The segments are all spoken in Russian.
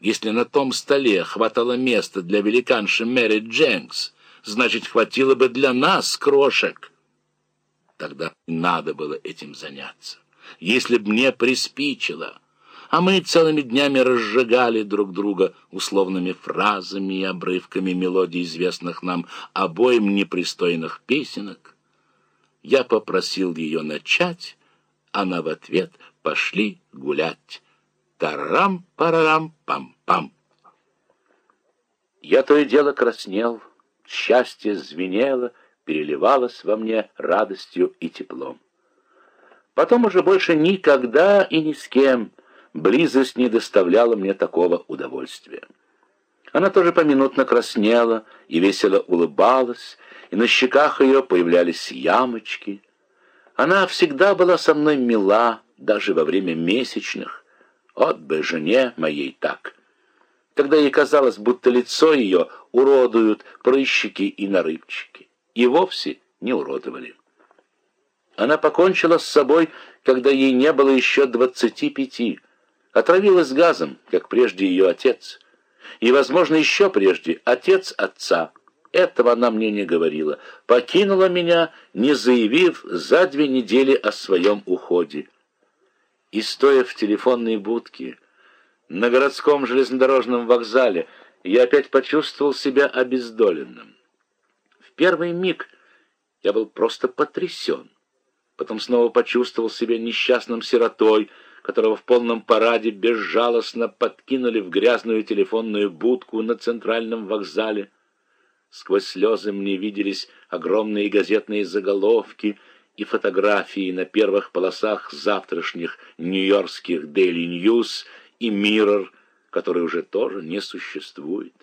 Если на том столе хватало места для великанши Мэри Дженкс, значит, хватило бы для нас, крошек. Тогда надо было этим заняться. Если б мне приспичило, а мы целыми днями разжигали друг друга условными фразами и обрывками мелодий известных нам обоим непристойных песенок, я попросил ее начать, она в ответ «пошли гулять». Тарам-парарам-пам-пам. Я то и дело краснел, счастье звенело, переливалось во мне радостью и теплом. Потом уже больше никогда и ни с кем близость не доставляла мне такого удовольствия. Она тоже поминутно краснела и весело улыбалась, и на щеках ее появлялись ямочки. Она всегда была со мной мила, даже во время месячных, от бы жене моей так. Тогда ей казалось, будто лицо ее уродуют прыщики и нарыбчики. И вовсе не уродовали. Она покончила с собой, когда ей не было еще двадцати пяти. Отравилась газом, как прежде ее отец. И, возможно, еще прежде отец отца. Этого она мне не говорила. Покинула меня, не заявив за две недели о своем уходе и, стоя в телефонной будке на городском железнодорожном вокзале, я опять почувствовал себя обездоленным. В первый миг я был просто потрясен. Потом снова почувствовал себя несчастным сиротой, которого в полном параде безжалостно подкинули в грязную телефонную будку на центральном вокзале. Сквозь слезы мне виделись огромные газетные заголовки — и фотографии на первых полосах завтрашних нью-йоркских Daily News и Mirror, который уже тоже не существует.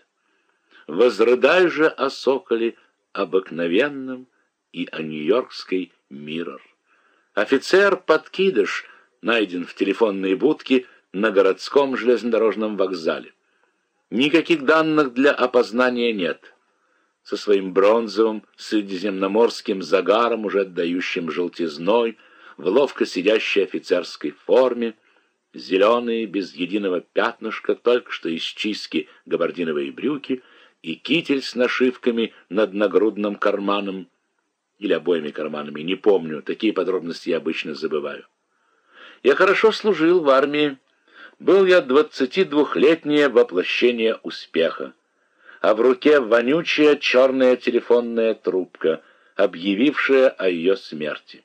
Возрыдай же о соколе обыкновенном и о нью-йоркской Mirror. Офицер-подкидыш найден в телефонной будке на городском железнодорожном вокзале. Никаких данных для опознания нет со своим бронзовым средиземноморским загаром, уже отдающим желтизной, в ловко сидящей офицерской форме, зеленые, без единого пятнышка, только что из чистки габардиновые брюки и китель с нашивками над нагрудным карманом, или обоими карманами, не помню, такие подробности я обычно забываю. Я хорошо служил в армии, был я двадцатидвухлетнее воплощение успеха а в руке вонючая черная телефонная трубка, объявившая о ее смерти.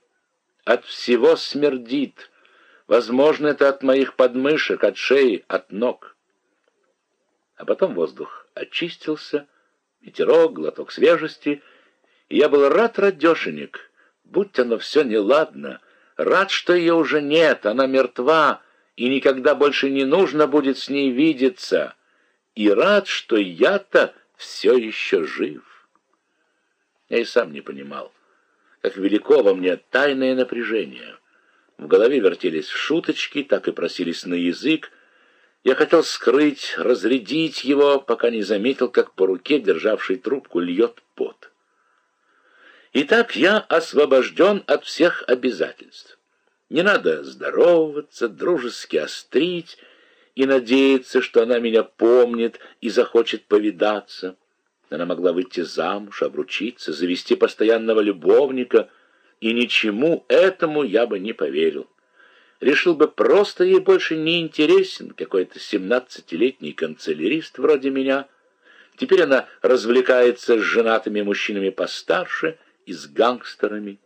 От всего смердит. Возможно, это от моих подмышек, от шеи, от ног. А потом воздух очистился, ветерок, глоток свежести, и я был рад, радешенек, будь оно все неладно, рад, что ее уже нет, она мертва, и никогда больше не нужно будет с ней видеться» и рад, что я-то все еще жив. Я и сам не понимал, как велико во мне тайное напряжение. В голове вертелись шуточки, так и просились на язык. Я хотел скрыть, разрядить его, пока не заметил, как по руке, державшей трубку, льет пот. Итак, я освобожден от всех обязательств. Не надо здороваться, дружески острить, и надеяться, что она меня помнит и захочет повидаться. Она могла выйти замуж, обручиться, завести постоянного любовника, и ничему этому я бы не поверил. Решил бы, просто ей больше не интересен какой-то семнадцатилетний канцелярист вроде меня. Теперь она развлекается с женатыми мужчинами постарше и с гангстерами.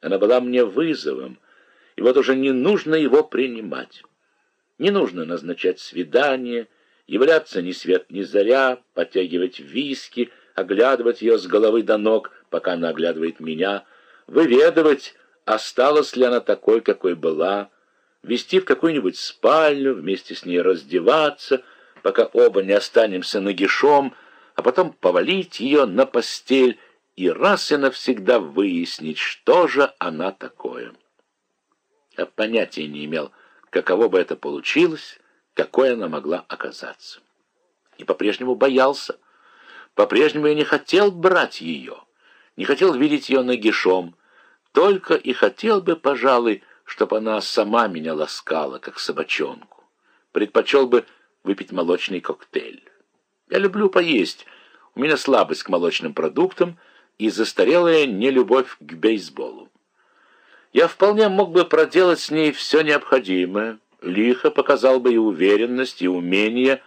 Она была мне вызовом, и вот уже не нужно его принимать. Не нужно назначать свидание, являться ни свет ни заря, подтягивать виски, оглядывать ее с головы до ног, пока она оглядывает меня, выведывать, осталась ли она такой, какой была, вести в какую-нибудь спальню, вместе с ней раздеваться, пока оба не останемся нагишом, а потом повалить ее на постель и раз и навсегда выяснить, что же она такое. Я понятия не имел, каково бы это получилось, какой она могла оказаться. И по-прежнему боялся. По-прежнему я не хотел брать ее, не хотел видеть ее нагишом, только и хотел бы, пожалуй, чтобы она сама меня ласкала, как собачонку. Предпочел бы выпить молочный коктейль. Я люблю поесть, у меня слабость к молочным продуктам и застарелая нелюбовь к бейсболу. Я вполне мог бы проделать с ней все необходимое, лихо показал бы и уверенность, и умение,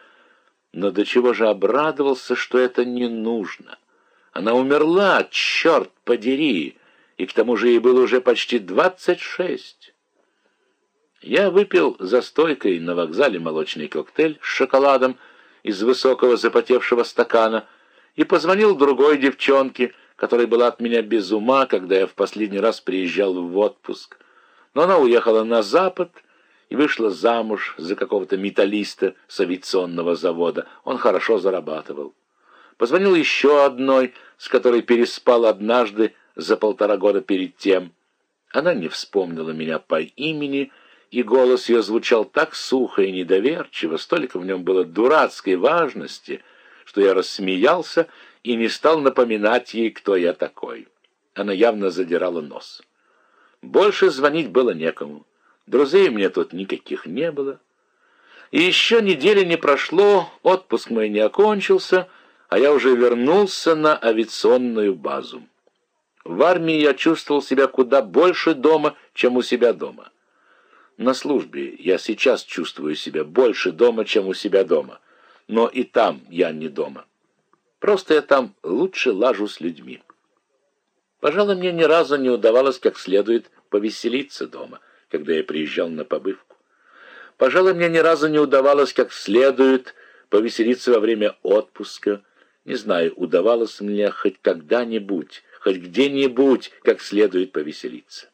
но до чего же обрадовался, что это не нужно. Она умерла, черт подери, и к тому же ей было уже почти двадцать шесть. Я выпил за стойкой на вокзале молочный коктейль с шоколадом из высокого запотевшего стакана и позвонил другой девчонке, которая была от меня без ума, когда я в последний раз приезжал в отпуск. Но она уехала на запад и вышла замуж за какого-то металлиста с авиационного завода. Он хорошо зарабатывал. Позвонил еще одной, с которой переспал однажды за полтора года перед тем. Она не вспомнила меня по имени, и голос ее звучал так сухо и недоверчиво, столько в нем было дурацкой важности, что я рассмеялся и не стал напоминать ей, кто я такой. Она явно задирала нос. Больше звонить было некому. Друзей мне тут никаких не было. И еще недели не прошло, отпуск мой не окончился, а я уже вернулся на авиационную базу. В армии я чувствовал себя куда больше дома, чем у себя дома. На службе я сейчас чувствую себя больше дома, чем у себя дома. Но и там я не дома. Просто я там лучше лажу с людьми. Пожалуй, мне ни разу не удавалось как следует повеселиться дома, когда я приезжал на побывку. Пожалуй, мне ни разу не удавалось как следует повеселиться во время отпуска. Не знаю, удавалось мне хоть когда-нибудь, хоть где-нибудь как следует повеселиться.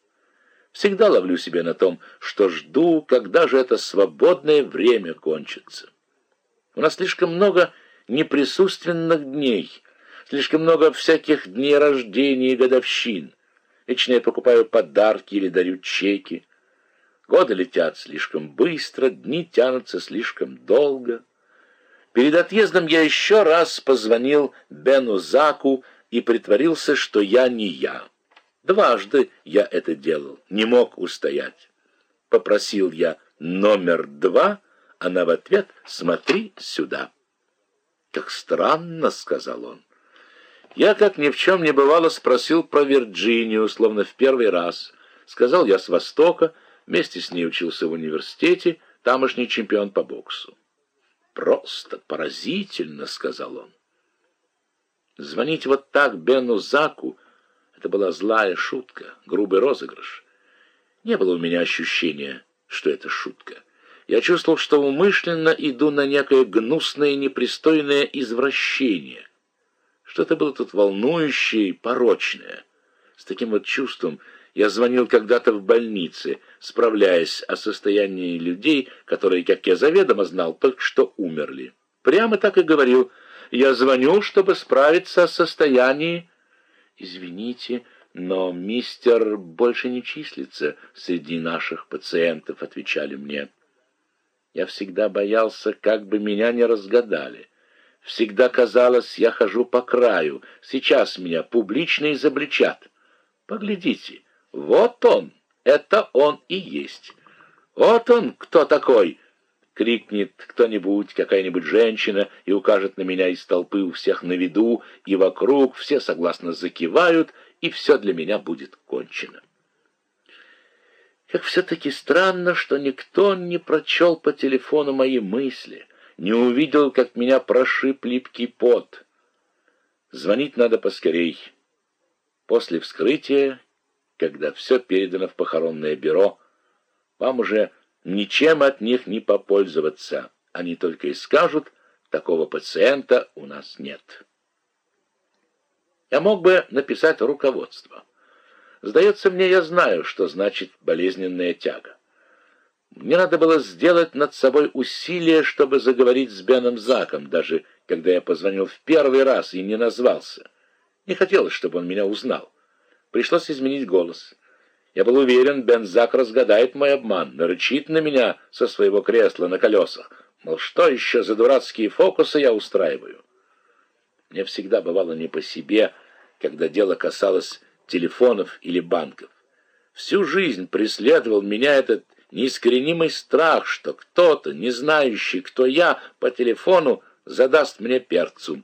Всегда ловлю себя на том, что жду, когда же это свободное время кончится. У нас слишком много неприсутственных дней, слишком много всяких дней рождения и годовщин. Вечно я покупаю подарки или дарю чеки. Годы летят слишком быстро, дни тянутся слишком долго. Перед отъездом я еще раз позвонил Бену Заку и притворился, что я не я. Дважды я это делал, не мог устоять. Попросил я номер два, она в ответ «Смотри сюда». «Как странно», — сказал он. Я, как ни в чем не бывало, спросил про Вирджинию, словно в первый раз. Сказал я с Востока, вместе с ней учился в университете, тамошний чемпион по боксу. «Просто поразительно», — сказал он. Звонить вот так Бену Заку — это была злая шутка, грубый розыгрыш. Не было у меня ощущения, что это шутка. Я чувствовал, что умышленно иду на некое гнусное непристойное извращение. Что-то было тут волнующее и порочное. С таким вот чувством я звонил когда-то в больнице, справляясь о состоянии людей, которые, как я заведомо знал, только что умерли. Прямо так и говорил — я звоню, чтобы справиться о состоянии... Извините, но мистер больше не числится среди наших пациентов, отвечали мне. Я всегда боялся, как бы меня не разгадали. Всегда казалось, я хожу по краю. Сейчас меня публично изобличат. Поглядите, вот он, это он и есть. Вот он, кто такой, крикнет кто-нибудь, какая-нибудь женщина, и укажет на меня из толпы у всех на виду, и вокруг все согласно закивают, и все для меня будет кончено. Как все-таки странно, что никто не прочел по телефону мои мысли, не увидел, как меня прошиб липкий пот. Звонить надо поскорей. После вскрытия, когда все передано в похоронное бюро, вам уже ничем от них не попользоваться. Они только и скажут, такого пациента у нас нет. Я мог бы написать руководство. Сдается мне, я знаю, что значит болезненная тяга. Мне надо было сделать над собой усилие, чтобы заговорить с Беном Заком, даже когда я позвонил в первый раз и не назвался. Не хотелось, чтобы он меня узнал. Пришлось изменить голос. Я был уверен, Бензак разгадает мой обман, нарычит на меня со своего кресла на колесах. Мол, что еще за дурацкие фокусы я устраиваю? Мне всегда бывало не по себе, когда дело касалось телефонов или банков. Всю жизнь преследовал меня этот неискоренимый страх, что кто-то, не знающий, кто я, по телефону задаст мне перцу.